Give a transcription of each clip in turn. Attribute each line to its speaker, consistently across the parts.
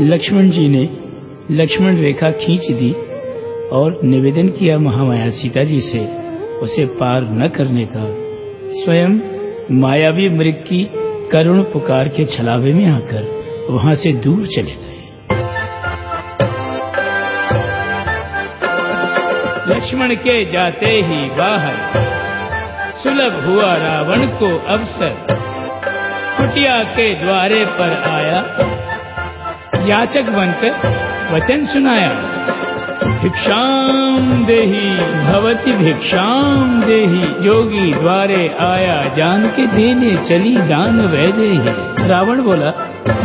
Speaker 1: लक्ष्मण जी ने लक्ष्मण रेखा खींच दी और निवेदन किया महामाया सीता जी से, उसे पार न करने का। स्वयं मायावी मृग की करुण पुकार के छलावे में आकर वहाँ से दूर चले गए। लक्ष्मण के जाते ही बाहर, सुलभ हुआ रावण को अवसर। कुटिया के द्वारे पर आया याचक बनकर वचन सुनाया। भिक्षाम देही, भवती भिक्षाम देही। जोगी द्वारे आया जान के देने चली दान वह देही रावण बोला,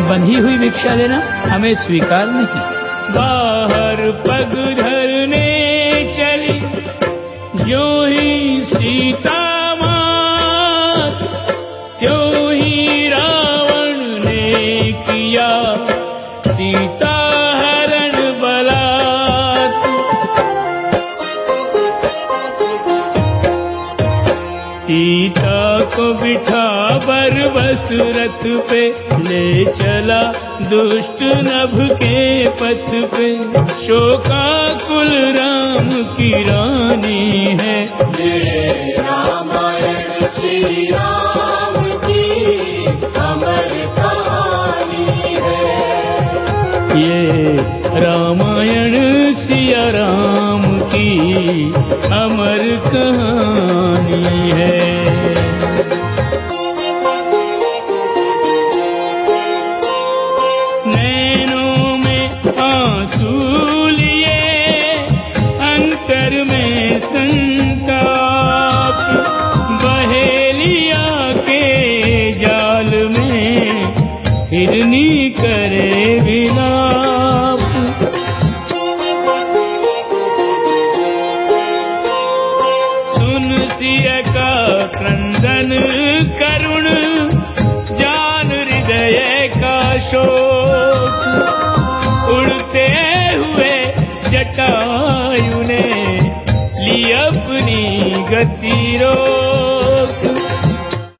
Speaker 1: बंधी हुई भिक्षा लेना हमें स्वीकार नहीं। बाहर पग धरने चली जो ही सीता त्यों ही रावण ने किया सीता हरण बलात्। सीता को बिठा बर बस रथ पे, ले चला दुष्ट नभ के पथ पे। शोकाकुल राम की रानी है ये रामायण सिया राम की अमर कहानी है। नैनों में आँसू लिए में संताप, बहेलिया के जाल में हिरनी करे विलाप सुन का क्रंदन करुण, जान हृदय का शोक उड़ते हुए जटायु ने ली अपनी गति रो